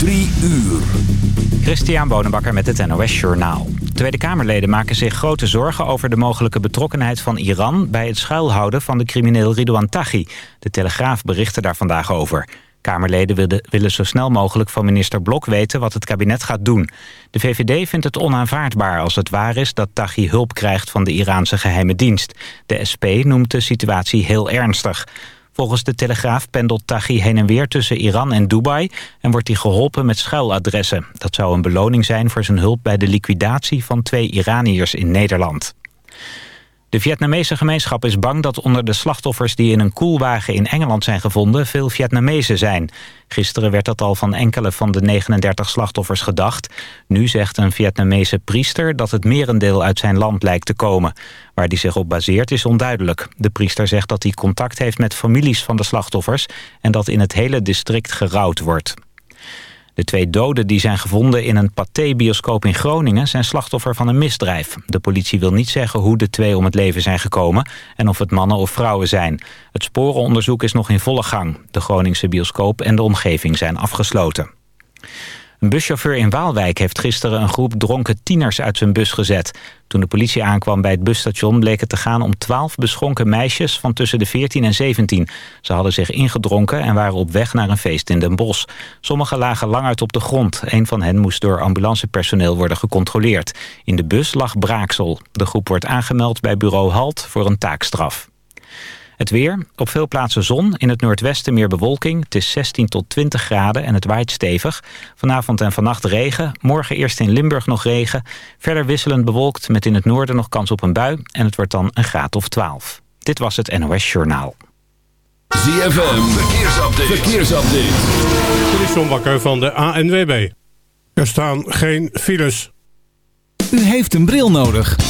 Drie uur. Christian Bonenbakker met het NOS Journaal. Tweede Kamerleden maken zich grote zorgen over de mogelijke betrokkenheid van Iran... bij het schuilhouden van de crimineel Ridouan Taghi. De Telegraaf berichtte daar vandaag over. Kamerleden willen, zo snel mogelijk van minister Blok weten wat het kabinet gaat doen. De VVD vindt het onaanvaardbaar als het waar is dat Taghi hulp krijgt van de Iraanse geheime dienst. De SP noemt de situatie heel ernstig. Volgens de Telegraaf pendelt Taghi heen en weer tussen Iran en Dubai... en wordt hij geholpen met schuiladressen. Dat zou een beloning zijn voor zijn hulp bij de liquidatie van twee Iraniërs in Nederland. De Vietnamese gemeenschap is bang dat onder de slachtoffers die in een koelwagen in Engeland zijn gevonden veel Vietnamezen zijn. Gisteren werd dat al van enkele van de 39 slachtoffers gedacht. Nu zegt een Vietnamese priester dat het merendeel uit zijn land lijkt te komen. Waar die zich op baseert is onduidelijk. De priester zegt dat hij contact heeft met families van de slachtoffers en dat in het hele district gerouwd wordt. De twee doden die zijn gevonden in een Pathé-bioscoop in Groningen... zijn slachtoffer van een misdrijf. De politie wil niet zeggen hoe de twee om het leven zijn gekomen... en of het mannen of vrouwen zijn. Het sporenonderzoek is nog in volle gang. De Groningse bioscoop en de omgeving zijn afgesloten. Een buschauffeur in Waalwijk heeft gisteren een groep dronken tieners uit zijn bus gezet. Toen de politie aankwam bij het busstation bleek het te gaan om twaalf beschonken meisjes van tussen de 14 en 17. Ze hadden zich ingedronken en waren op weg naar een feest in Den Bosch. Sommigen lagen lang uit op de grond. Een van hen moest door ambulancepersoneel worden gecontroleerd. In de bus lag braaksel. De groep wordt aangemeld bij bureau HALT voor een taakstraf. Het weer. Op veel plaatsen zon. In het noordwesten meer bewolking. Het is 16 tot 20 graden en het waait stevig. Vanavond en vannacht regen. Morgen eerst in Limburg nog regen. Verder wisselend bewolkt met in het noorden nog kans op een bui. En het wordt dan een graad of 12. Dit was het NOS Journaal. ZFM. Verkeersupdate. Verkeersupdate. Dit is John Bakker van de ANWB. Er staan geen files. U heeft een bril nodig.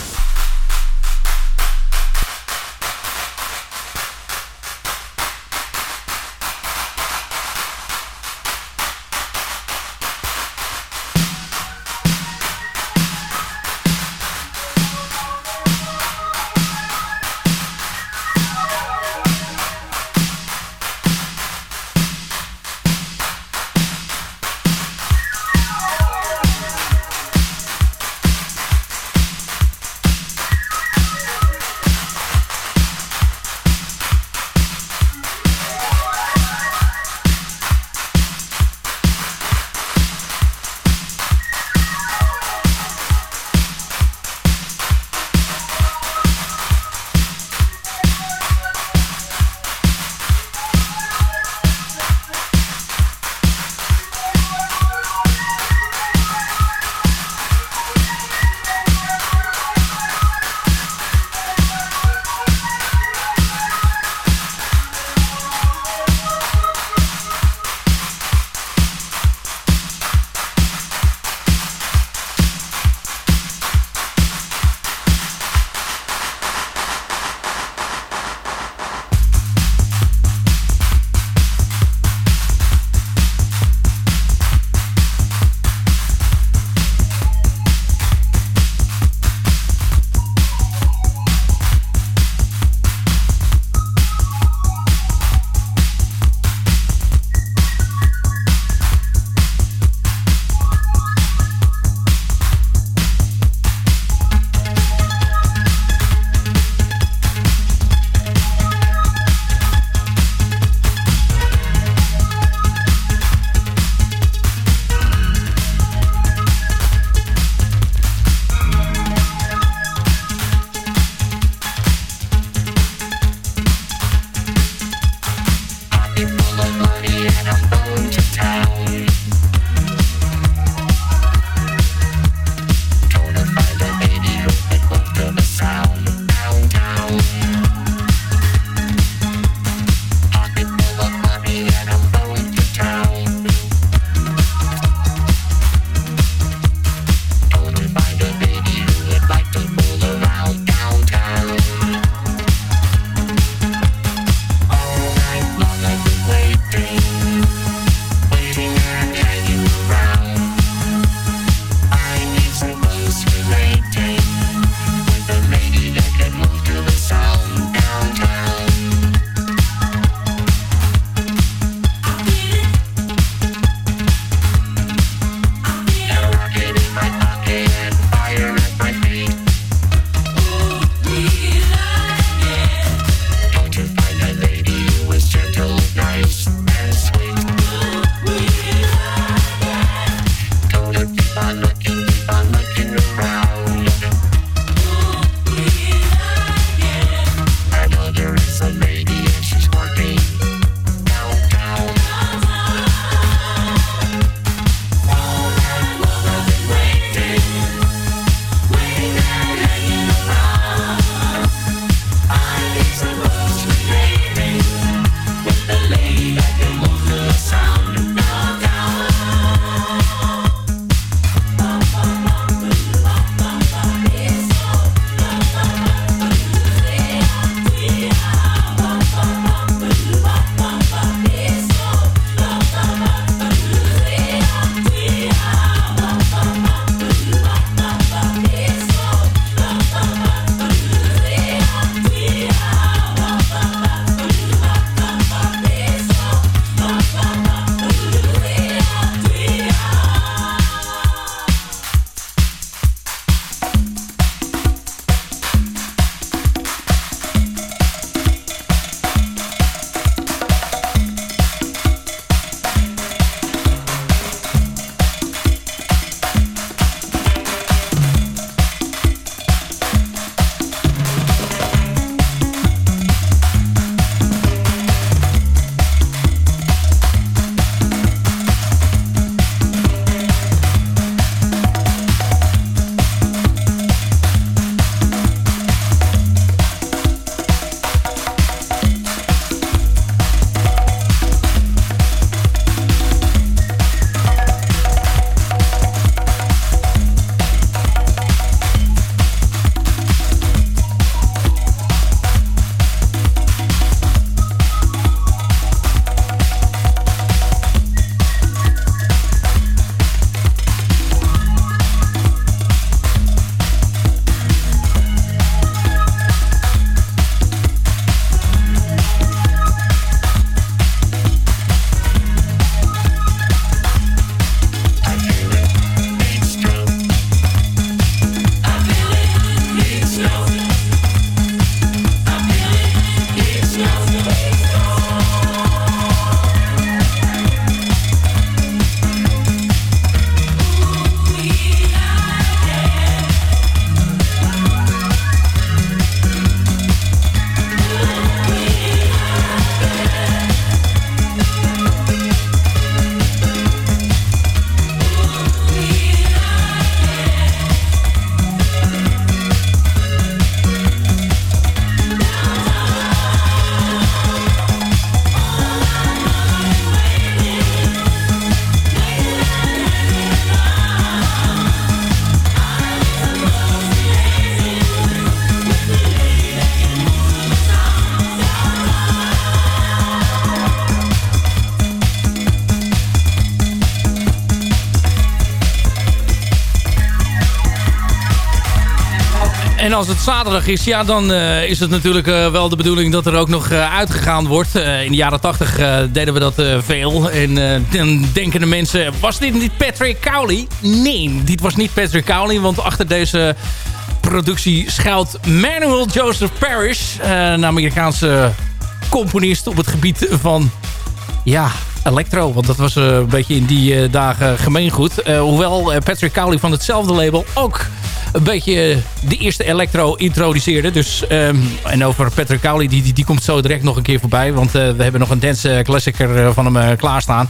Als het zaterdag is, ja, dan uh, is het natuurlijk uh, wel de bedoeling dat er ook nog uh, uitgegaan wordt. in de jaren 80 deden we dat veel. En dan denken de mensen, was dit niet Patrick Cowley? Nee, dit was niet Patrick Cowley, want achter deze productie schuilt Manuel Joseph Parrish. een Amerikaanse componist op het gebied van... Ja, electro. Want dat was een beetje in die dagen gemeengoed. hoewel Patrick Cowley van hetzelfde label ook een beetje de eerste electro introduceerde. Dus, um, en over Patrick Cowley, die, die, die, komt zo direct nog een keer voorbij. Want uh, we hebben nog een dance klassieker van hem klaarstaan.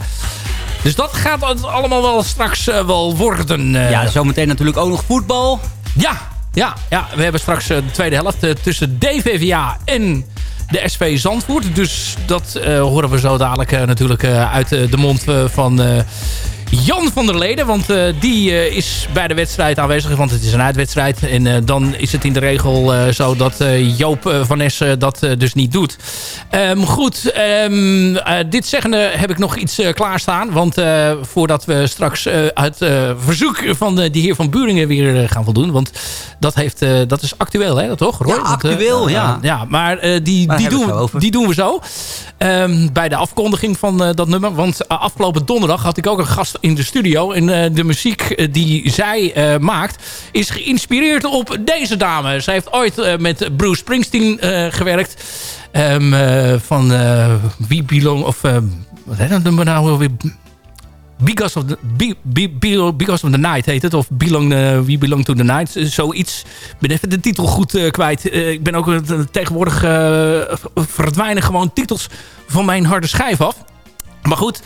Dus dat gaat allemaal wel straks wel worden. Ja, zometeen natuurlijk ook nog voetbal. Ja, ja, ja. we hebben straks de tweede helft tussen DVVA en de SV Zandvoort. Dus dat horen we zo dadelijk natuurlijk uit de mond van Jan van der Leden. Want uh, die uh, is bij de wedstrijd aanwezig. Want het is een uitwedstrijd. En uh, dan is het in de regel zo dat Joop van Essen dat dus niet doet. Um, goed, um, dit zeggende heb ik nog iets klaarstaan. Want voordat we straks het verzoek van de, die heer van Buringen weer gaan voldoen. Want dat, heeft, dat is actueel, hè, dat toch? Roy? Ja, actueel, ja. ja. Maar die, die, doen, die doen we zo. Um, bij de afkondiging van dat nummer. Want afgelopen donderdag had ik ook een gast in de studio. En uh, de muziek eh, die zij uh, maakt is geïnspireerd op deze dame. Zij heeft ooit met Bruce Springsteen gewerkt. Um, van wie belong... Of wat heet dat nou weer... Because of, the, be, be, because of the Night heet het. Of belong, We Belong to the Night. Zoiets. Ik ben even de titel goed kwijt. Ik ben ook tegenwoordig verdwijnen gewoon titels van mijn harde schijf af. Maar goed,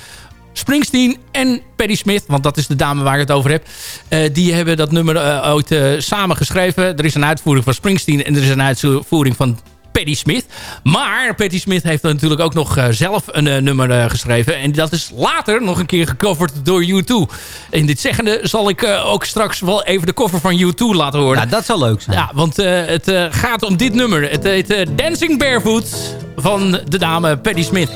Springsteen en Patti Smith, want dat is de dame waar ik het over heb. Uh, die hebben dat nummer uh, ooit uh, samen geschreven. Er is een uitvoering van Springsteen en er is een uitvoering van Patti Smith. Maar Patti Smith heeft natuurlijk ook nog zelf een nummer geschreven. En dat is later nog een keer gecoverd door U2. In dit zeggende zal ik ook straks wel even de cover van U2 laten horen. Ja, dat zal leuk zijn. Ja, want het gaat om dit nummer. Het heet Dancing Barefoot van de dame Patti Smith.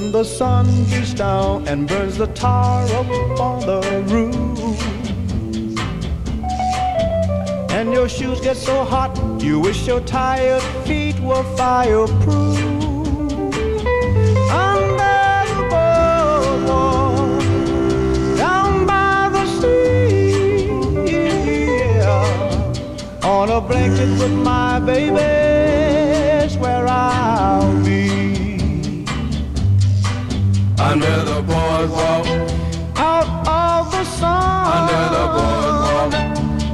When the sun beats down and burns the tar up on the roof. And your shoes get so hot, you wish your tired feet were fireproof. Under the boardwalk, down by the sea, on a blanket with my baby. Under the boardwalk. Out of the sun. Under the boardwalk.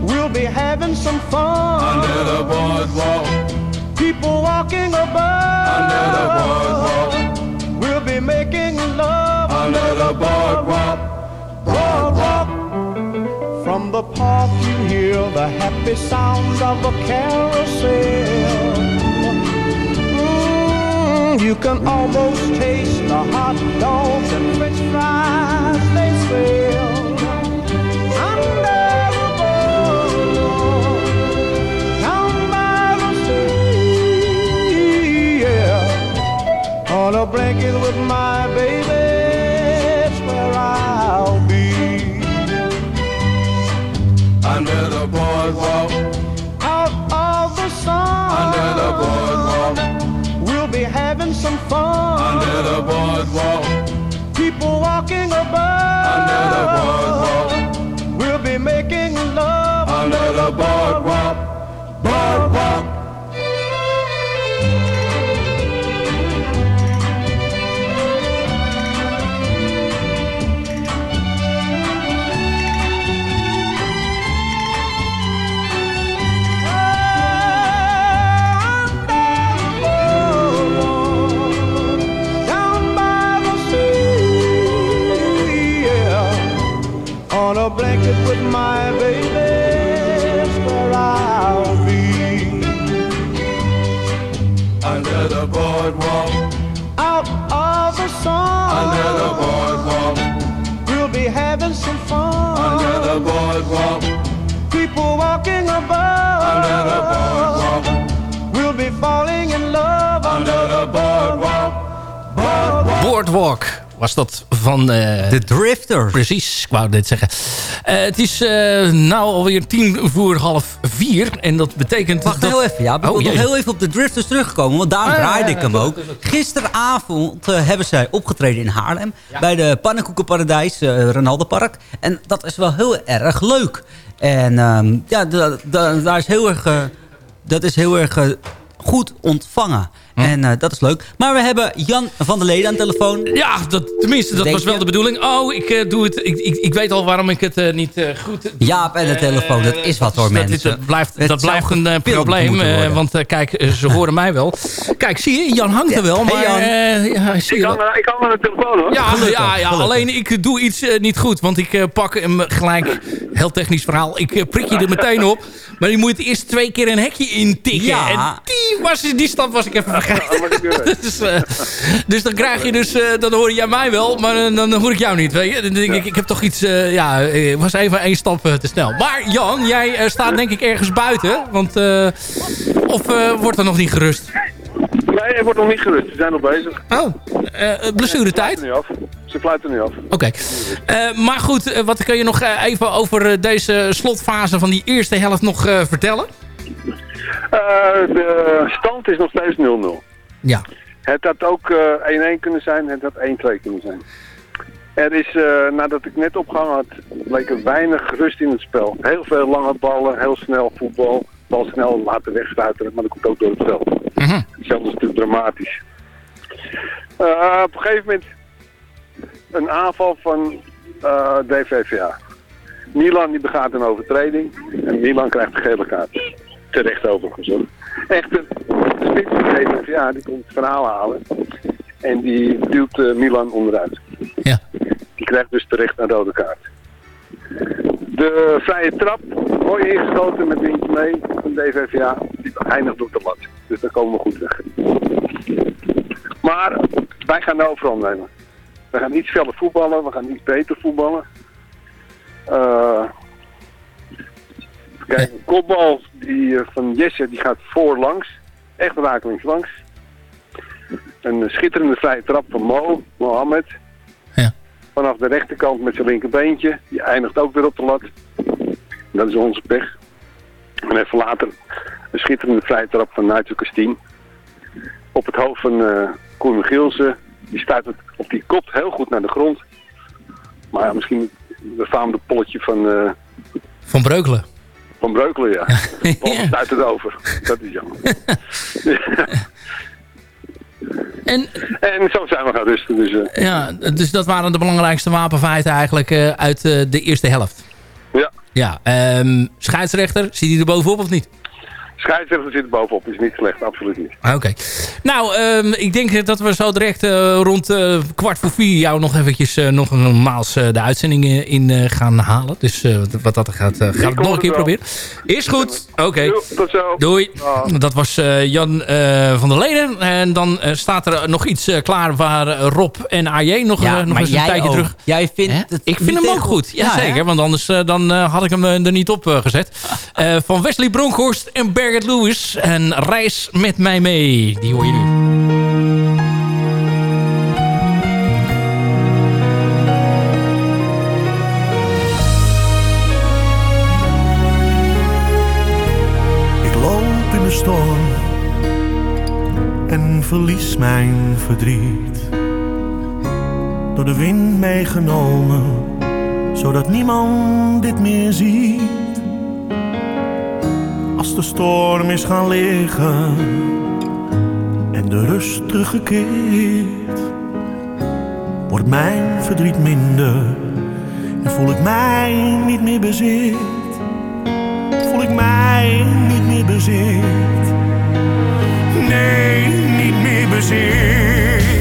We'll be having some fun. Under the boardwalk. People walking above. Under the boardwalk. We'll be making love. Under the boardwalk. Boardwalk. From the park you hear the happy sounds of a carousel you can almost taste the hot dogs and french fries they sell. Under the boardwalk, down by the sea, yeah. On a blanket with my Under the boardwalk. People walking above. Under the boardwalk. We'll be making love. Under the boardwalk. Boardwalk. The boardwalk. People walking above. Under the boardwalk. We'll be falling in love. Under the boardwalk. Boardwalk. Boardwalk. Was dat van... Uh, de Drifter. Precies, ik wou dit zeggen. Uh, het is uh, nou alweer tien voor half vier. En dat betekent... Wacht dat... heel even, ja. Ik oh, nog heel even op de Drifters terugkomen. Want daar ah, draaide ik hem ook. Gisteravond hebben zij opgetreden in Haarlem. Ja. Bij de Pannenkoekenparadijs, Renalde Park. En dat is wel heel erg leuk. En um, ja, daar is heel erg... dat is heel erg goed ontvangen. Hm. En uh, dat is leuk. Maar we hebben Jan van der Leden aan de telefoon. Ja, dat, tenminste, dat was wel de bedoeling. Oh, ik uh, doe het. Ik, ik, ik, weet al waarom ik het uh, niet goed. Jaap en de telefoon, dat is wat voor mensen. Dat, blijft, dat blijft een probleem. want kijk, ze horen mij wel. Kijk, zie je, Jan hangt er wel. Maar, hey Jan. ja, zie ik, kan, ik kan aan de telefoon hoor. Ja, ja, ja alleen ik doe iets niet goed. Want ik pak hem gelijk, heel technisch verhaal. Ik prik je er meteen op. Maar je moet eerst twee keer een hekje intikken. Ja. En die was, die stap was ik even vergeten. dus, uh, dus dan krijg je dus, uh, dan hoor jij mij wel, maar uh, dan hoor ik jou niet. Weet je? Dan denk ik, ik heb toch iets, ja, was even één stap te snel. Maar Jan, jij staat denk ik ergens buiten, want, of wordt er nog niet gerust? Nee, er wordt nog niet gerust. Ze zijn nog bezig. Oh, uh, blessuretijd? Ze fluiten nu af. Oké. Okay. Uh, maar goed, wat kun je nog even over deze slotfase van die eerste helft nog vertellen? De stand is nog steeds 0-0. Ja. Het had ook 1-1 kunnen zijn, het had 1-2 kunnen zijn. Er is, nadat ik net opgehangen had, bleek er weinig rust in het spel. Heel veel lange ballen, heel snel voetbal bal snel laten wegstuiteren, maar dat komt ook door het veld. Mm -hmm. Zelfs is natuurlijk dramatisch. Uh, op een gegeven moment een aanval van uh, eh, DVVA. Milan die begaat een overtreding en Milan krijgt een gele kaart. Terecht overigens. Echter, de spits van DVVA die komt het verhaal halen en die duwt uh, Milan onderuit. Ja. Die krijgt dus terecht een rode kaart. De vrije trap, mooi ingeschoten met eentje mee van DVVA. Die eindigt op de lat. Dus daar komen we goed weg. Maar wij gaan de overal nemen. We gaan iets verder voetballen, we gaan iets beter voetballen. Uh, kijk, een kopbal die, eh, van Jesse die gaat voorlangs. Echt rakelings langs. Een schitterende vrije trap van Mo, Mohammed vanaf de rechterkant met zijn linkerbeentje. Die eindigt ook weer op de lat. Dat is onze pech. En even later een schitterende vrije trap van Nigel Kastien. Op het hoofd van uh, Koen Gielsen. Die staat op die kop heel goed naar de grond. Maar ja, misschien de faamde polletje van... Uh, van Breukelen. Van Breukelen, ja. ja. stuit het over. Dat is jammer. En, en zo zijn we gaan rusten. Dus, uh. ja, dus dat waren de belangrijkste wapenfeiten eigenlijk uh, uit uh, de eerste helft. Ja. Ja, um, scheidsrechter, zit hij er bovenop of niet? Scheidsrechter zit bovenop, is niet slecht, absoluut niet. Ah, oké. Nou, um, ik denk dat we zo direct uh, rond uh, kwart voor vier jou nog eventjes uh, nog de uitzendingen in gaan halen. Dus wat dat gaat, gaan we nog een keer proberen. Is goed. Oké. Okay. Tot zo. Doei. Ah. Dat was Jan van der Leden. En dan staat er nog iets klaar waar Rob en AJ nog, ja, nog eens een tijdje ook. terug. Jij vindt het Ik vind hem ook goed. Jazeker, ja, want anders dan had ik hem er niet op gezet. van Wesley Bronkhorst en Bert Margaret Lewis en Reis met mij mee. Die hoor je nu. Ik loop in de storm en verlies mijn verdriet. Door de wind meegenomen, zodat niemand dit meer ziet als de storm is gaan liggen en de rust teruggekeerd, wordt mijn verdriet minder en voel ik mij niet meer bezit. Voel ik mij niet meer bezit. Nee, niet meer bezit.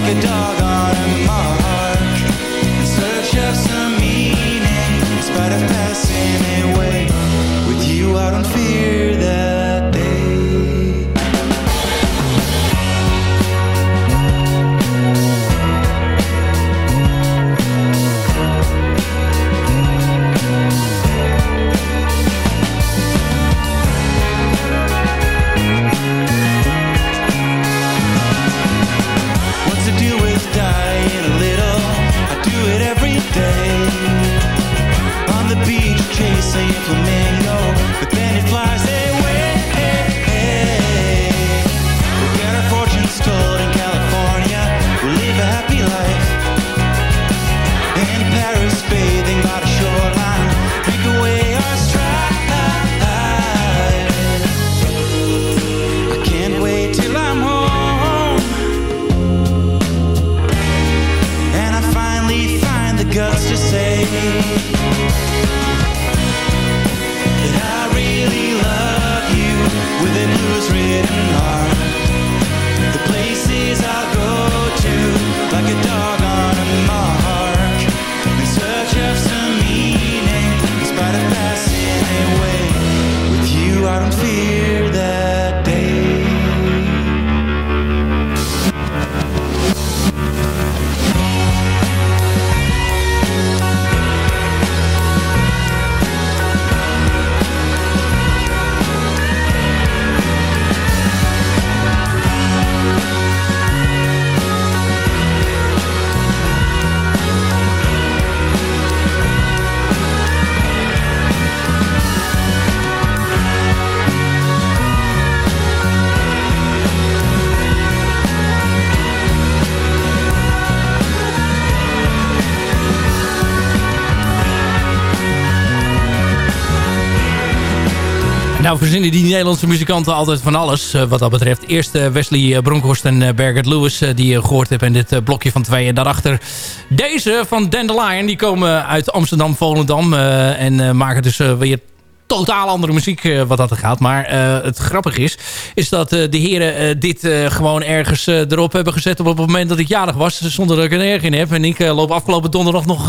like a dog on a Nou verzinnen die Nederlandse muzikanten altijd van alles uh, wat dat betreft. Eerst uh, Wesley Bronkhorst en Bergert Lewis die je gehoord hebt in dit blokje van twee. En daarachter deze van Dandelion. Die komen uit Amsterdam, Volendam en maken dus weer totaal andere muziek uh, wat dat er gaat. Maar uh, het grappige is, is dat uh, de heren dit gewoon ergens erop hebben gezet op het moment dat ik jarig was. Zonder dat ik er erg in heb. En ik loop afgelopen donderdag nog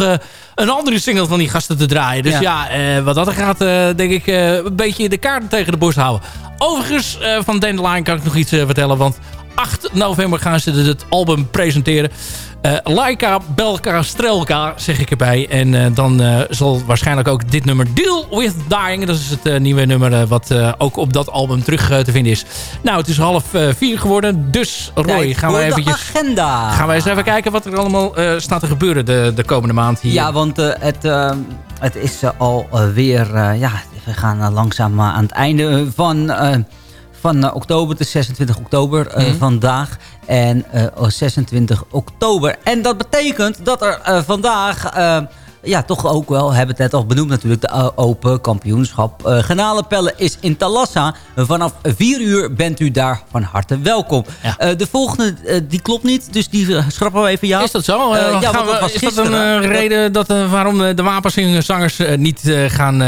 een andere single van die gasten te draaien. Dus ja, ja wat dat er gaat, denk ik een beetje de kaarten tegen de borst houden. Overigens, van Dandelion kan ik nog iets vertellen. Want 8 november gaan ze het album presenteren. Uh, Laika Belka Strelka, zeg ik erbij. En uh, dan uh, zal waarschijnlijk ook dit nummer Deal With Dying. Dat is het nieuwe nummer wat ook op dat album terug te vinden is. Nou, het is half vier geworden. Dus Roy, gaan we eventjes... agenda. Gaan we eens even kijken wat er allemaal staat te gebeuren de, de komende maand hier. Ja, want het, het is alweer... ja, we gaan langzaam aan het einde van van oktober. Het is 26 oktober mm vandaag. En uh, eh, 26 oktober. En dat betekent dat er vandaag... Ja, toch ook wel, hebben het net al benoemd natuurlijk, de Open Kampioenschap. Uh, Genalenpellen is in Talassa. Vanaf 4 uur bent u daar van harte welkom. Ja. de volgende, die klopt niet, dus die schrappen we even ja. Is dat zo? ja, gaan we, is dat een reden dat, waarom de wapenzangers niet gaan,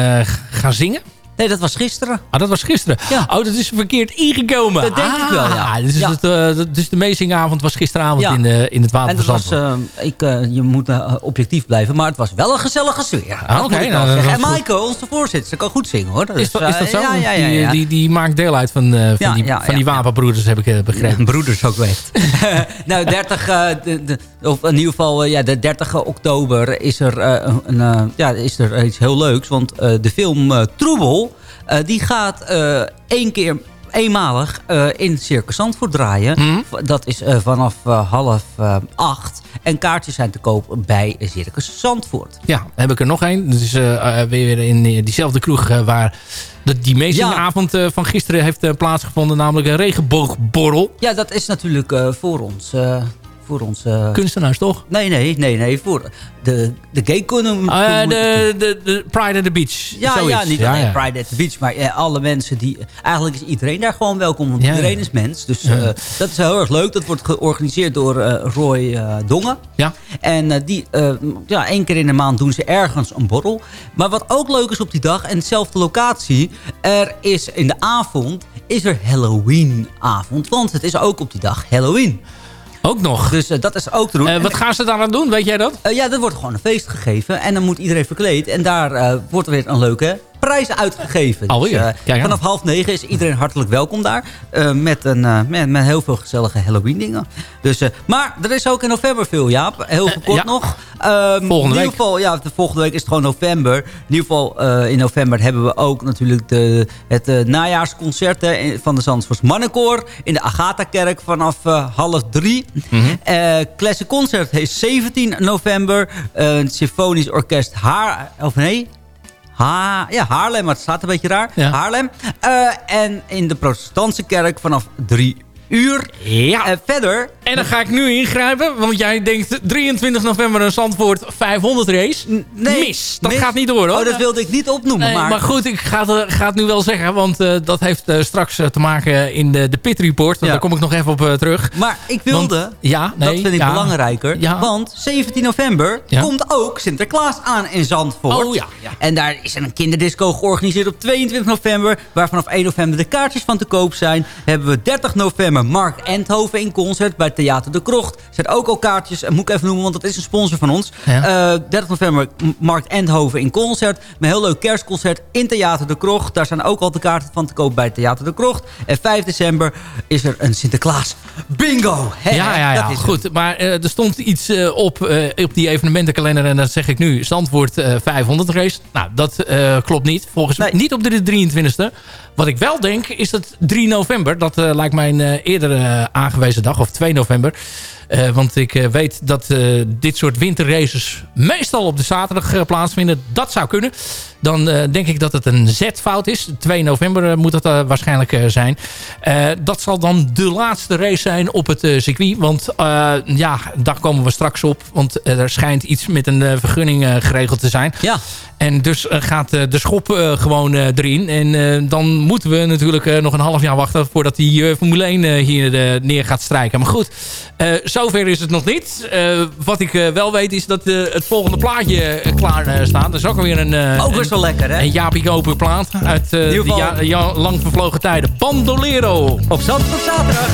gaan zingen? Nee, dat was gisteren. Ah, dat was gisteren? Ja. Oh, dat is verkeerd ingekomen. Dat denk ik wel, ja. Ah, dus, ja. Het, uh, dus de meezingavond was gisteravond in, de, in het water. En was, uh, ik, uh, je moet objectief blijven, maar het was wel een gezellige sfeer. Ah, Oké. Okay, nou, en Michael, onze voorzitter, kan goed zingen hoor. Dus, is, dat, is dat zo? Ja, ja, ja, die, die, die, maakt deel uit van, van, die, van die wapenbroeders, heb ik begrepen. broeders ook echt. nou, 30, de, de, of in ieder geval ja, de 30 oktober is er, een, ja, is er iets heel leuks. Want de film Troebel... Uh, die gaat uh, één keer eenmalig uh, in Circus Zandvoort draaien. Mm. Dat is uh, vanaf uh, half acht. En kaartjes zijn te koop bij Circus Zandvoort. Ja, heb ik er nog één. Dat is weer in diezelfde kroeg waar de, die meezingavond ja. van gisteren heeft plaatsgevonden. Namelijk een regenboogborrel. Ja, dat is natuurlijk voor ons voor onze... Kunstenaars, toch? Nee, nee, nee, nee. Voor de, de gay kunnen... Uh, de, de, de Pride at the Beach. Ja, ja niet alleen ja. Pride at the Beach, maar ja, alle mensen die... Eigenlijk is iedereen daar gewoon welkom, want iedereen is mens. Dus uh, dat is heel erg leuk. Dat wordt georganiseerd door uh, Roy Dongen. Ja. En die, ja, één keer in de maand doen ze ergens een borrel. Maar wat ook leuk is op die dag, en dezelfde locatie... Er is in de avond, is er Halloween-avond. Want het is ook op die dag Halloween. Ook nog. Dus uh, dat is ook te doen. Uh, wat gaan ze daar aan doen? Weet jij dat? Uh, ja, er wordt gewoon een feest gegeven. En dan moet iedereen verkleed. En daar wordt er weer een leuke prijzen uitgegeven. Alweer? Dus, uh, vanaf half negen is iedereen hartelijk welkom daar. Uh, met, een, uh, met, met, heel veel gezellige Halloween dingen. Dus, maar er is ook in november veel, Jaap. Heel kort ja. nog. Um, volgende in ieder geval, ja, de volgende week is het gewoon november. In ieder geval in november hebben we ook natuurlijk de, het najaarsconcert hè, van de Zandvoors Mannenkoor. In de Agatha-kerk vanaf half drie. Mm -hmm. Classic Concert is 17 november. een symfonisch orkest Haar... Of nee... Ha ja, Haarlem, maar het staat een beetje raar. Haarlem. Uh, en in de protestantse kerk vanaf drie uur. Ja. Uh, verder... En dan ga ik nu ingrijpen, want jij denkt 23 november een Zandvoort 500 race. Nee. Mis. Dat gaat niet door hoor. Oh, dat wilde ik niet opnoemen. Nee, maar... maar goed, ik ga het, ga het nu wel zeggen, want uh, dat heeft uh, straks te maken in de, de Pit Report. Ja. Daar kom ik nog even op terug. Maar ik wilde, want, ja, nee, dat vind ik ja, belangrijker, ja. want 17 november komt ook Sinterklaas aan in Zandvoort. Oh ja. En daar is een kinderdisco georganiseerd op 22 november, waar vanaf 1 november de kaartjes van te koop zijn. Hebben we 30 november Mark Endhoven in concert bij Theater de Krocht. Zijn ook al kaartjes, moet ik even noemen, want dat is een sponsor van ons. Ja. Uh, 30 november Mark Endhoven in concert. Een heel leuk kerstconcert in Theater de Krocht. Daar zijn ook al de kaarten van te koop bij Theater de Krocht. En 5 december is er een Sinterklaas bingo. He, ja, ja, ja. goed. Maar uh, er stond iets uh, op, op die evenementenkalender. En dat zeg ik nu. Zandvoort 500 race. Nou, dat klopt niet. Volgens mij nee. niet op de 23e. Wat ik wel denk is dat 3 november, dat uh, lijkt mij een uh, eerder uh, aangewezen dag, of 2 november. Want ik weet dat dit soort winterraces meestal op de zaterdag plaatsvinden. Dat zou kunnen. Dan denk ik dat het een Z-fout is. 2 november moet dat waarschijnlijk zijn. dat zal dan de laatste race zijn op het circuit. Want ja, daar komen we straks op. Want er schijnt iets met een vergunning geregeld te zijn. Ja. En dus gaat de schop gewoon erin. En dan moeten we natuurlijk nog een half jaar wachten... voordat die Formule 1 hier neer gaat strijken. Maar goed, zover is het nog niet. wat ik wel weet is dat het volgende plaatje klaar staat. Dat is ook alweer een... ook best wel lekker, hè? Een Jaapie Koper plaat uit de ja, lang vervlogen tijden. Bandolero. Op Zandvoort zaterdag.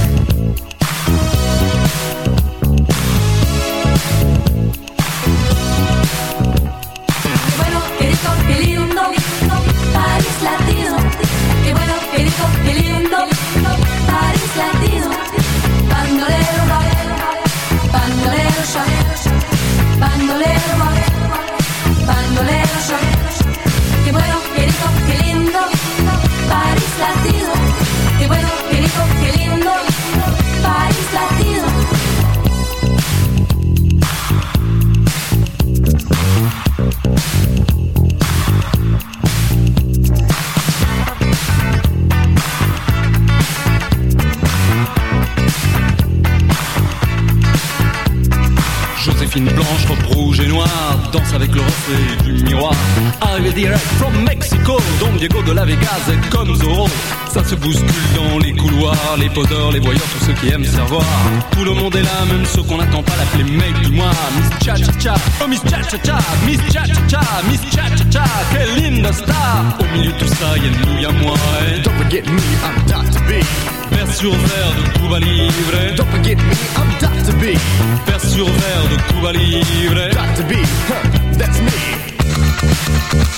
Tout le monde est là, même ceux qu'on n'attend pas l'appeler mec du mois. Miss Cha Cha Cha, oh Miss Cha Cha Cha, Miss Cha Cha Cha, Miss Cha Cha Cha, quelle linda star. Au milieu de tout ça, y'a nous, y'a moi. Et... Don't forget me, I'm Dr. B. Vers sur verre de Cuba Libre. Don't forget me, I'm Dr. B. Vers sur verre de Cuba Libre. Dr. B, huh, that's me.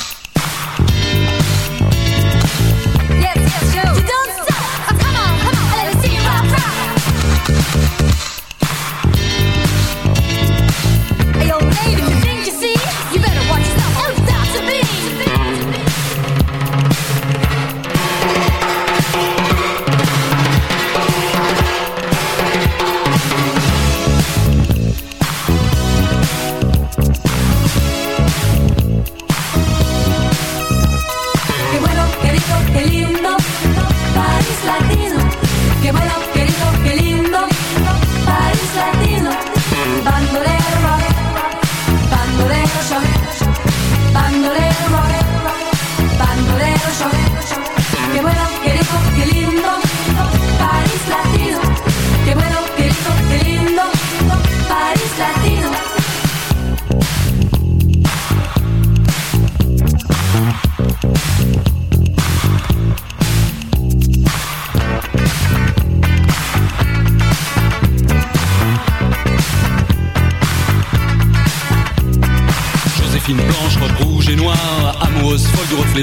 like these.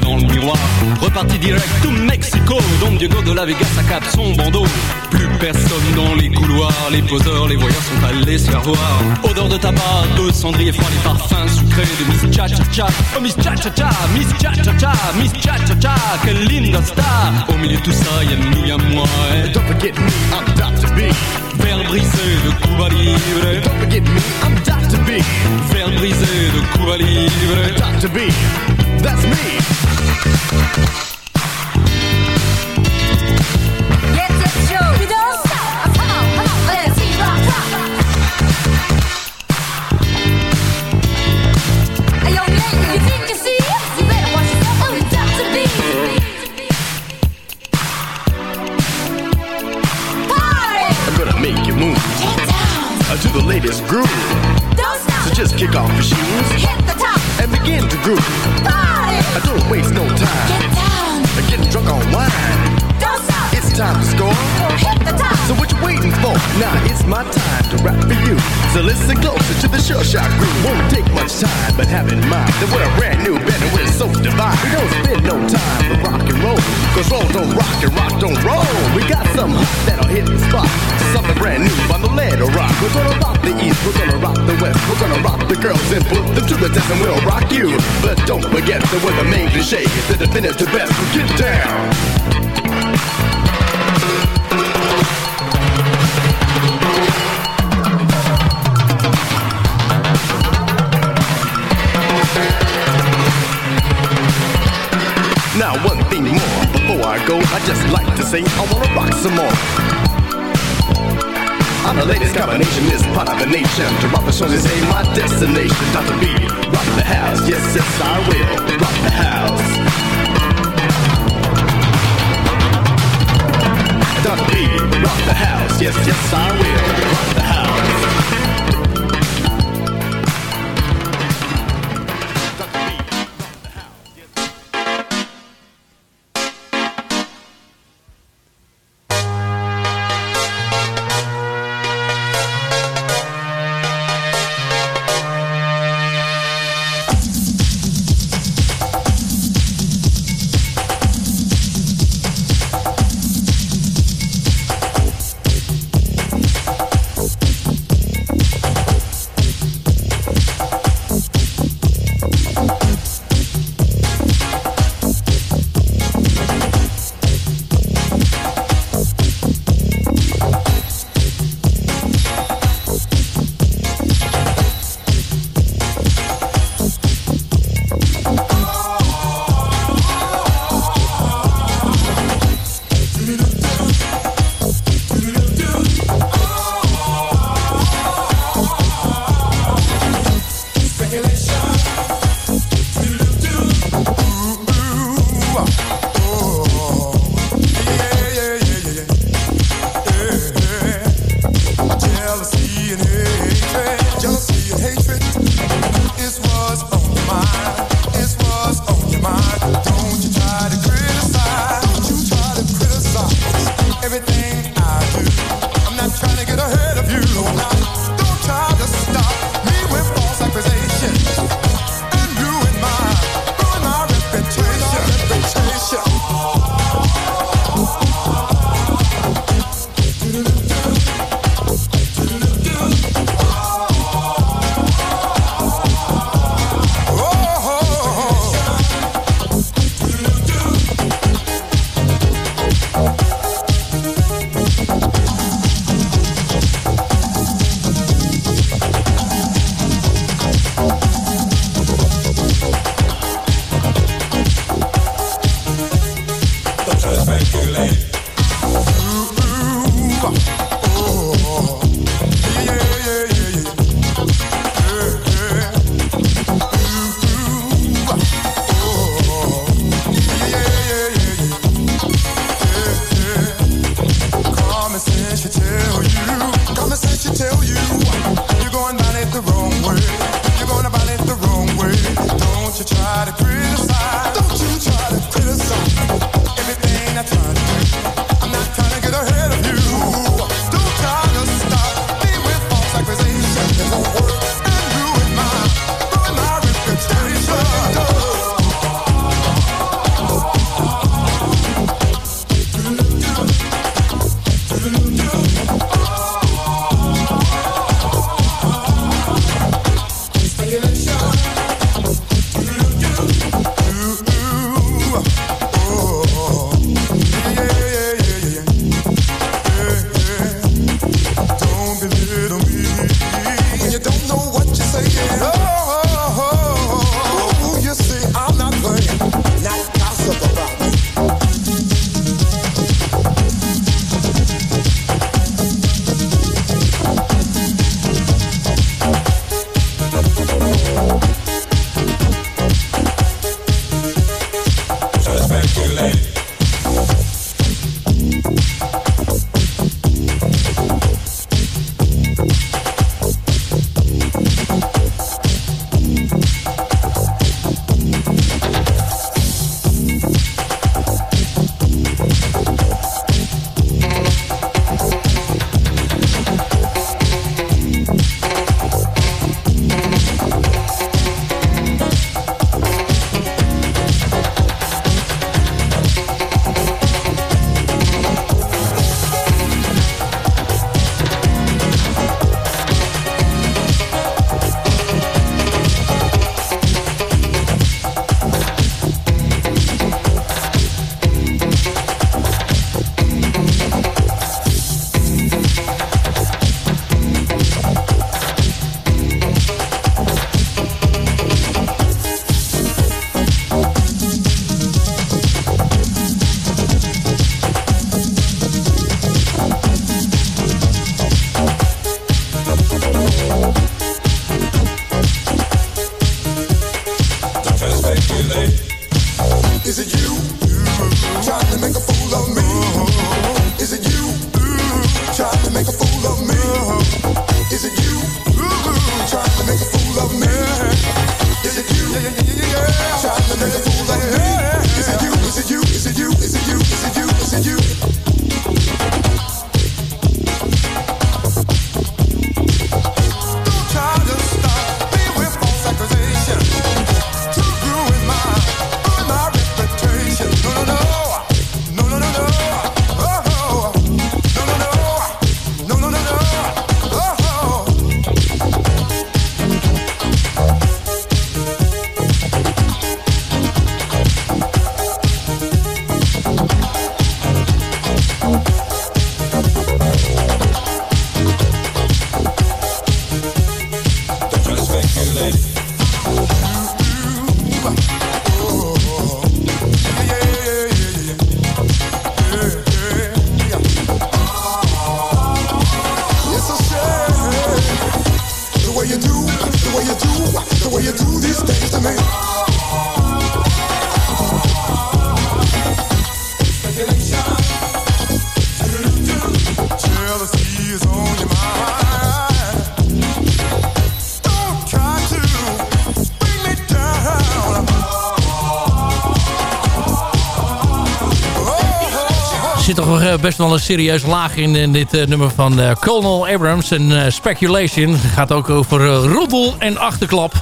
dans le miroir. Reparti direct to Mexico, Don Diego de la Vega saccade son bandeau. Plus personne dans les couloirs, les poseurs, les voyageurs sont allés se faire voir. Odeur de tabac, de cendrier froid, les parfums sucrés de Miss Cha Cha Cha. Oh Miss Cha Cha Cha, Miss Cha Cha Cha, Miss Cha Cha Cha, quelle linda star. Au milieu de tout ça, y'a nous, y'a moi. Eh. Don't forget me, I'm Dr. B. Verre brisé de Cuba Libre. Don't forget me, I'm Dr. B. Verre brisé de Cuba Libre. Dr. B, that's me. Now it's my time to rap for you. So listen closer to the sure shot groove. Won't take much time, but have in mind that we're a brand new band and we're so divine. We don't spend no time for rock and roll. Cause roll don't rock and rock don't roll. We got some that'll hit the spot. Something brand new on the lead or rock. We're gonna rock the east, we're gonna rock the west. We're gonna rock the girls and put them to the test and we'll rock you. But don't forget that we're the main cliche. The definitive best. Get down. I just like to sing, I wanna rock some more. I'm the latest combination, this part of the nation. To rock the shows is ain't my destination. Not the beat, rock the house, yes, yes, I will rock the house. Not to rock the house, yes, yes, I will rock the house. Best wel een serieus laag in, in dit eh, nummer van eh, Colonel Abrams. En eh, Speculation Het gaat ook over roddel en achterklap.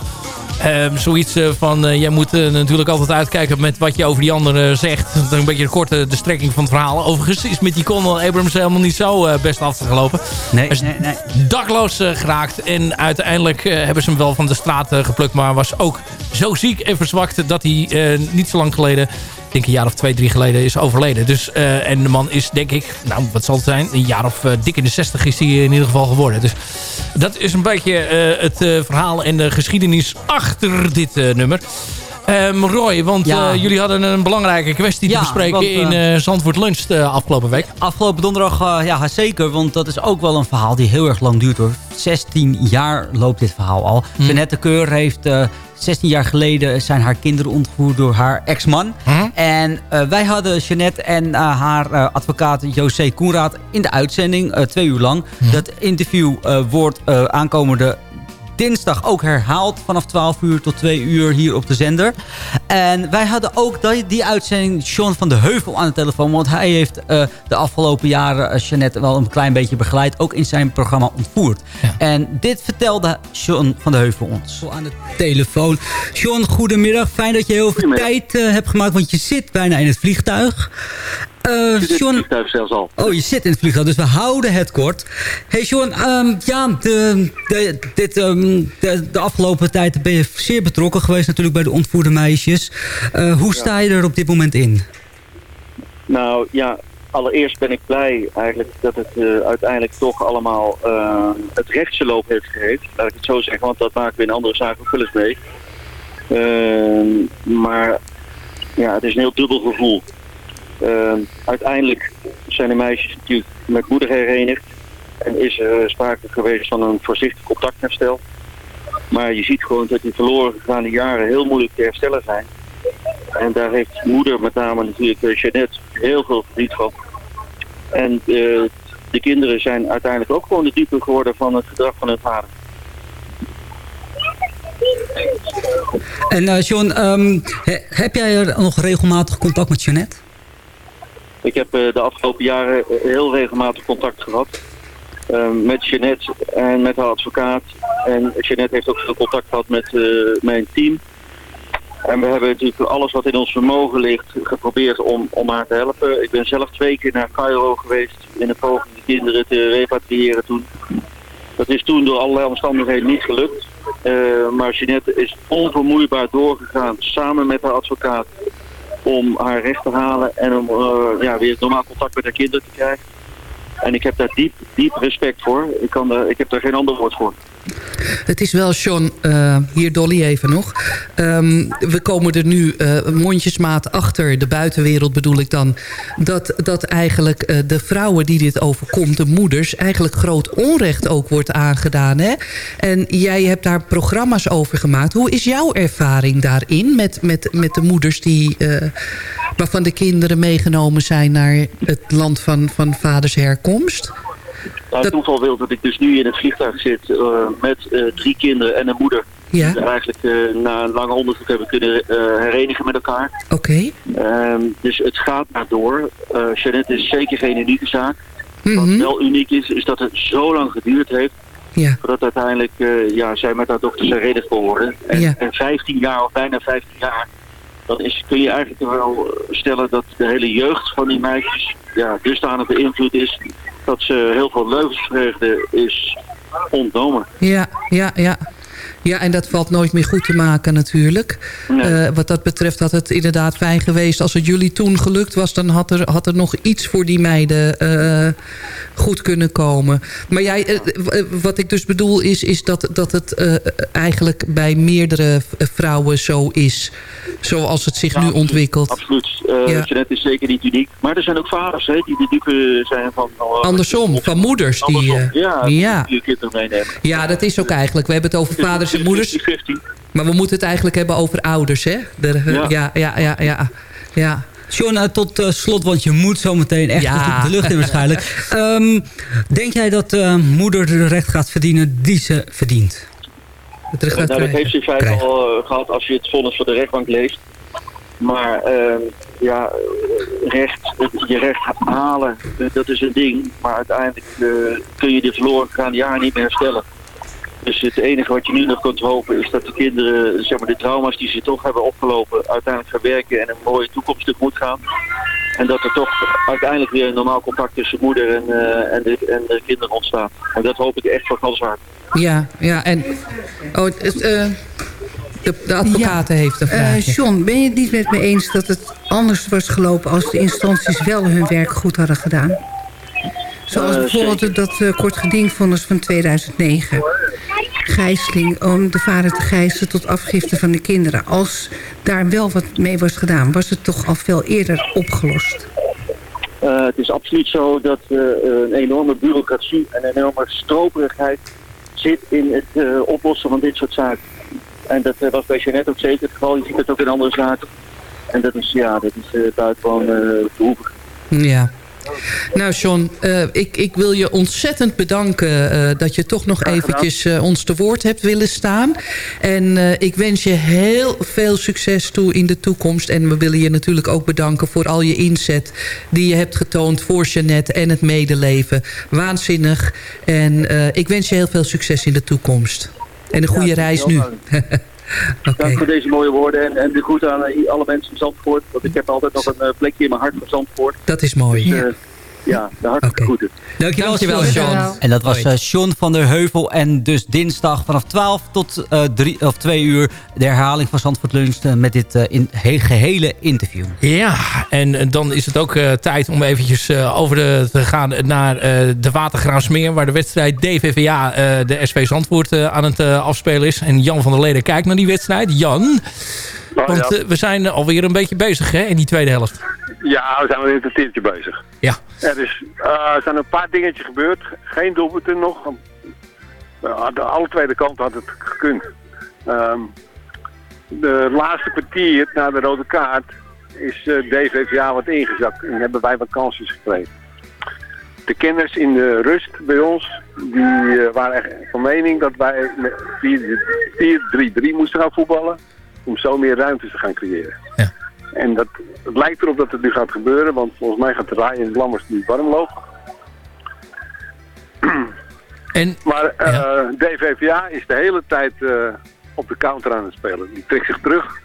Ehm, zoiets van, jij moet natuurlijk altijd uitkijken met wat je over die anderen zegt. Dat is een beetje de korte de strekking van het verhaal. Overigens is met die Colonel Abrams helemaal niet zo best afgelopen. Nee, Hij is nee, nee. dakloos geraakt. En uiteindelijk hebben ze hem wel van de straat geplukt. Maar was ook zo ziek en verzwakt dat hij niet zo lang geleden... Denk een jaar of twee, drie geleden is overleden. Dus, eh, en de man is, denk ik, nou wat zal het zijn? Een jaar of eh, dik in de zestig is hij in ieder geval geworden. Dus dat is een beetje eh, het verhaal en de geschiedenis achter dit nummer. Ehm, Roy, want Ja. eh, jullie hadden een belangrijke kwestie Ja, te bespreken want, in eh, Zandvoort Lunch de afgelopen week. Afgelopen donderdag, ja zeker. Want dat is ook wel een verhaal die heel erg lang duurt hoor. 16 jaar loopt dit verhaal al. Hm. Jeannette Keur heeft eh 16 jaar geleden zijn haar kinderen ontvoerd door haar ex-man. Hm? En wij hadden Jeannette en haar advocaat José Koenraad in de uitzending. twee uur lang. Hm. Dat interview wordt aankomende dinsdag ook herhaald vanaf 12 uur tot 2 uur hier op de zender. En wij hadden ook die, die uitzending Sean van de Heuvel aan de telefoon. Want hij heeft eh, de afgelopen jaren uh, Jeannette wel een klein beetje begeleid. Ook in zijn programma Ontvoerd. En dit vertelde Sean van de Heuvel ons. Zo aan de telefoon. Sean, goedemiddag. Fijn dat je heel veel tijd eh, hebt gemaakt. Want je zit bijna in het vliegtuig. Uh, John... zelfs al. Oh, je zit in het vliegtuig, dus we houden het kort. Hey John, um, ja, de, de, dit, um, de, de, afgelopen tijd ben je zeer betrokken geweest natuurlijk bij de ontvoerde meisjes. Uh, hoe sta je er op dit moment in? Nou ja, allereerst ben ik blij eigenlijk dat het uh, uiteindelijk toch allemaal uh, het rechtse loop heeft gegeven. Laat ik het zo zeggen, want dat maken we in andere zaken ook wel eens mee. Uh, maar ja, het is een heel dubbel gevoel. Uh, uiteindelijk zijn de meisjes natuurlijk met moeder herenigd. En is er sprake geweest van een voorzichtig contactherstel. Maar je ziet gewoon dat die verloren gegaane jaren heel moeilijk te herstellen zijn. En daar heeft moeder, met name natuurlijk uh, Jeannette, heel veel verdriet van. En uh, de kinderen zijn uiteindelijk ook gewoon de dupe geworden van het gedrag van hun vader. En John, he, heb jij er nog regelmatig contact met Jeannette? Ik heb uh, de afgelopen jaren heel regelmatig contact gehad. Uh, met Jeannette en met haar advocaat. En Jeannette heeft ook veel contact gehad met uh, mijn team. En we hebben natuurlijk alles wat in ons vermogen ligt geprobeerd om, om haar te helpen. Ik ben zelf twee keer naar Cairo geweest in de poging de kinderen te repatriëren toen. Dat is toen door allerlei omstandigheden niet gelukt. Maar Jeannette is onvermoeibaar doorgegaan samen met haar advocaat om haar recht te halen en om uh, ja, weer normaal contact met haar kinderen te krijgen. En ik heb daar diep, diep respect voor. Ik, kan ik heb daar geen ander woord voor. Het is wel, Sean, uh, hier Dolly even nog. Um, we komen er nu uh, mondjesmaat achter, de buitenwereld bedoel ik dan... dat, dat eigenlijk uh, de vrouwen die dit overkomt, de moeders... eigenlijk groot onrecht ook wordt aangedaan. Hè? En jij hebt daar programma's over gemaakt. Hoe is jouw ervaring daarin met, met, met de moeders... Die, waarvan de kinderen meegenomen zijn naar het land van, van vaders herkomst? Het toeval wil dat ik dus nu in het vliegtuig zit uh, met uh, drie kinderen en een moeder. Ja. Die eigenlijk uh, na een lange onderzoek hebben kunnen herenigen met elkaar. Oké. Okay. Um, dus het gaat maar door. Jeannette is zeker geen unieke zaak. Mm -hmm. Mhm. Wat wel uniek is, is dat het zo lang geduurd heeft. Ja. Voordat uiteindelijk ja, zij met haar dochter herenigd kon worden. En, ja. en 15 jaar of bijna 15 jaar dan is, kun je eigenlijk wel stellen dat de hele jeugd van die meisjes ja, dusdanig beïnvloed is dat ze heel veel levensvreugde is ontnomen. Ja, ja, ja. Ja, en dat valt nooit meer goed te maken natuurlijk. Nee. Uh, wat dat betreft had het inderdaad fijn geweest... als het jullie toen gelukt was... dan had er, had er nog iets voor die meiden uh, goed kunnen komen. Maar jij, uh, wat ik dus bedoel is, is dat, dat het eigenlijk bij meerdere vrouwen zo is. Zoals het zich nu absoluut, ontwikkelt. Absoluut. Uh, Ja. Is zeker niet uniek. Maar er zijn ook vaders hè, die de dupe zijn van... Andersom, van moeders die... andersom. eh, ja, ja. die meenemen. Ja, dat is ook eigenlijk. We hebben het over vaders en moeders. 50-50. Maar we moeten het eigenlijk hebben over ouders, hè? De, Ja. ja, ja, ja, ja. ja. John, uh, tot uh, slot, want je moet zo meteen echt Ja. de lucht in waarschijnlijk. um, denk jij dat uh, moeder de recht gaat verdienen die ze verdient? Het recht Nou, dat heeft ze in feite al uh, gehad als je het vonnis van de rechtbank leest. Maar uh, ja, recht, je recht halen, dat is een ding. Maar uiteindelijk uh, kun je de verloren gegaane jaren niet meer herstellen. Dus het enige wat je nu nog kunt hopen is dat de kinderen, zeg maar de trauma's die ze toch hebben opgelopen, uiteindelijk verwerken en een mooie toekomst tegemoet gaan. En dat er toch uiteindelijk weer een normaal contact tussen moeder en, uh, en, de, en de kinderen ontstaat. En dat hoop ik echt van gans hart. Ja, ja, en... Oh, het, uh, de, de advocaat ja. heeft een vraag. Uh, John, ben je het niet met me eens dat het anders was gelopen... als de instanties wel hun werk goed hadden gedaan? Zoals Uh, bijvoorbeeld zeker. dat uh, kort gedingvonnis van 2009. Gijsling, om de vader te gijzelen tot afgifte van de kinderen. Als daar wel wat mee was gedaan, was het toch al veel eerder opgelost? Uh, het is absoluut zo dat uh, een enorme bureaucratie en een enorme stroperigheid zit in het uh, oplossen van dit soort zaken. En dat uh, was bij Jeannette ook zeker het geval. Je ziet het ook in andere zaken. En dat is, ja, dat is uh, buitengewoon uh, droevig. Ja. Nou John, uh, ik, ik wil je ontzettend bedanken uh, dat je toch nog eventjes uh, ons te woord hebt willen staan. En ik wens je heel veel succes toe in de toekomst. En we willen je natuurlijk ook bedanken voor al je inzet die je hebt getoond voor Jeannette en het medeleven. Waanzinnig. En ik wens je heel veel succes in de toekomst. En een goede reis nu. Okay. Dank voor deze mooie woorden en, en de groet aan uh, alle mensen in Zandvoort. Want ik heb altijd nog een uh, plekje in mijn hart voor Zandvoort. Dat is mooi. Dus, uh, ja, de hartelijke okay. Dankjewel, Dankjewel John. En dat was uh, John van der Heuvel. En dus dinsdag vanaf 12 tot uh, 3 of 2 uur de herhaling van Zandvoort Lunch uh, met dit uh, in, he, gehele interview. Ja, en dan is het ook uh, tijd om eventjes uh, over de, te gaan naar uh, de Watergraafsmeer... waar de wedstrijd DVVA uh, de SV Zandvoort uh, aan het uh, afspelen is. En Jan van der Leden kijkt naar die wedstrijd. Jan, oh, want ja. uh, we zijn alweer een beetje bezig hè, in die tweede helft. Ja, we zijn weer in het bezig. Ja. Er, is, uh, er zijn een paar dingetjes gebeurd. Geen doelpunten nog. De alle tweede kant had het gekund. Um, de laatste kwartier na de rode kaart is uh, DVVA wat ingezakt. En hebben wij wat kansjes gekregen. De kenners in de rust bij ons, die uh, waren echt van mening dat wij met 4-3-3 moesten gaan voetballen. Om zo meer ruimte te gaan creëren. Ja. En dat, het lijkt erop dat het nu gaat gebeuren, want volgens mij gaat de Ryan Lammers nu warm lopen. En, maar uh, ja. DVVA is de hele tijd uh, op de counter aan het spelen. Die trekt zich terug.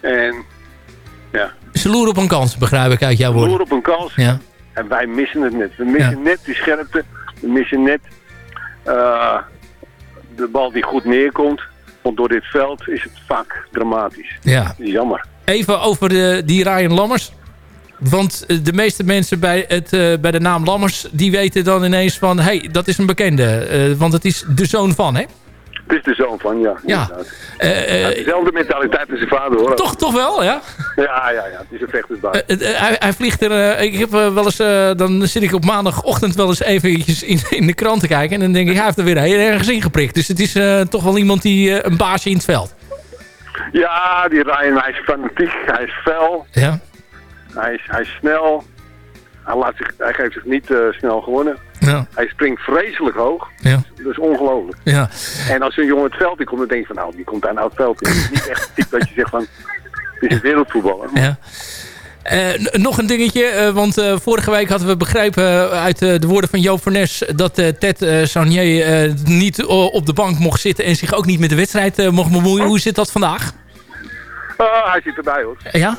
En ja. Ze loeren op een kans, begrijp ik uit jouw woorden. Loeren op een kans. Ja. En wij missen het net. We missen Ja. net die scherpte. We missen net uh, de bal die goed neerkomt. Want door dit veld is het vaak dramatisch. Ja. Jammer. Even over de, die Ryan Lammers. Want eh, de meeste mensen bij, het, eh, bij de naam Lammers... die weten dan ineens van... hé, hey, dat is een bekende. Eh, want het is de zoon van, hè? Het is de zoon van, ja. Ja. Hij heeft dezelfde mentaliteit als zijn vader, hoor. Toch, toch wel, ja? Ja, ja, ja. Het is een vechtersbaas. Eh, eh, hij, hij vliegt er... eh, ik heb eh, wel eens... eh, dan zit ik op maandagochtend wel eens eventjes in, in de krant te kijken. En dan denk ik, hij heeft er weer heel ergens ingeprikt. Dus het is eh, toch wel iemand die eh, een baasje in het veld. Ja, die Ryan, hij is fanatiek, hij is fel. Ja. Hij is, hij is snel. Hij, laat zich, hij geeft zich niet eh, snel gewonnen. Ja. Hij springt vreselijk hoog. Ja. Dat is ongelooflijk. Ja. En als een jongen het veld in komt, dan denk je van nou, die komt daar nou het veld in. Het is niet echt type dat je zegt van, het is een wereldvoetballer. Ja. Eh, nog een dingetje, eh, want eh, vorige week hadden we begrepen uit de woorden van Joop van Nes... dat Ted Saunier niet op de bank mocht zitten en zich ook niet met de wedstrijd mocht bemoeien. Hoe zit dat vandaag? Ah, hij zit erbij hoor. Ja?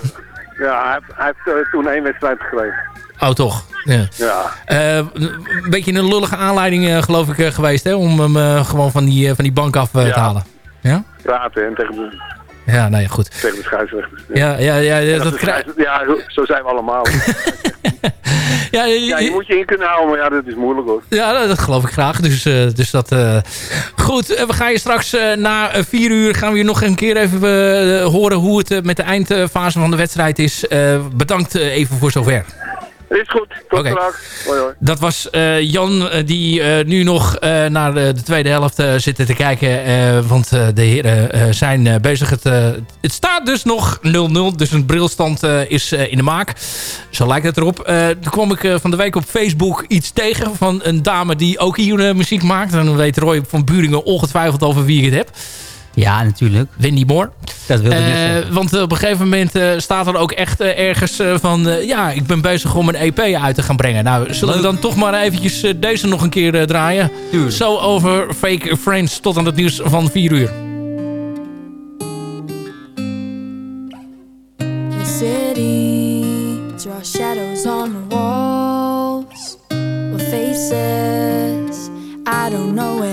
Ja, hij, heeft- hij heeft toen één wedstrijd gekregen. Oh, toch? Ja. Ja. Eh, een beetje een lullige aanleiding eh, geloof ik eh, geweest, hè? Om hem gewoon van die, van die bank af te halen. Ja? Praten en tegen de, Ja, nou ja, goed. tegen de scheidsrechters. Ja, ja, ja, ja, dat krijg- ja zo, zo zijn we allemaal. ja, je, ja, je moet je in kunnen houden, maar ja, dat is moeilijk hoor. Ja, dat, geloof ik graag. Dus, dus dat... Goed, we gaan je straks na vier uur... gaan we je nog een keer even horen hoe het met de eindfase van de wedstrijd is. Bedankt even voor zover. Is goed, tot Oké. straks. Hoi hoi. Dat was eh, Jan eh, die eh, nu nog naar de, de tweede helft zit te kijken. want de heren zijn bezig. Het, het staat dus nog 0-0. Dus een brilstand is in de maak. Zo lijkt het erop. Toen kwam ik van de week op Facebook iets tegen van een dame die ook hier muziek maakt. En dan weet Roy van Buringen ongetwijfeld over wie ik het heb. Ja, natuurlijk. Wendy Moore. Dat wilde ik net Eh, want op een gegeven moment eh, staat er ook echt eh, ergens eh, van... eh, ja, ik ben bezig om een EP uit te gaan brengen. Nou, zullen we dan toch maar eventjes eh, deze nog een keer eh, draaien? Zo over Fake Friends tot aan het nieuws van 4 uur. The city draw shadows on the walls with faces I don't know. Fake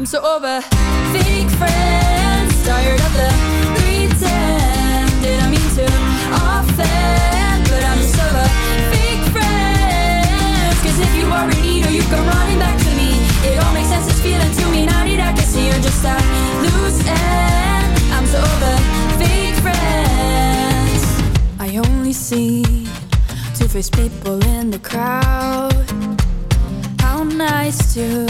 I'm so over fake friends. Tired of the pretend. Didn't mean to offend, but I'm just over fake friends. Cause if you are in need or you come running back to me, it all makes sense. It's feeling to me. Now that I can see you're just a loose end. I'm so over fake friends. I only see two-faced people in the crowd. How nice to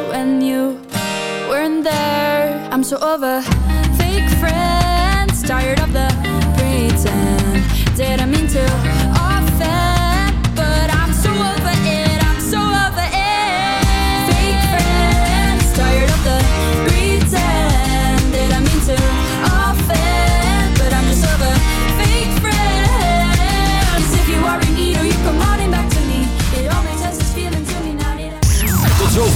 so over fake friends, tired of the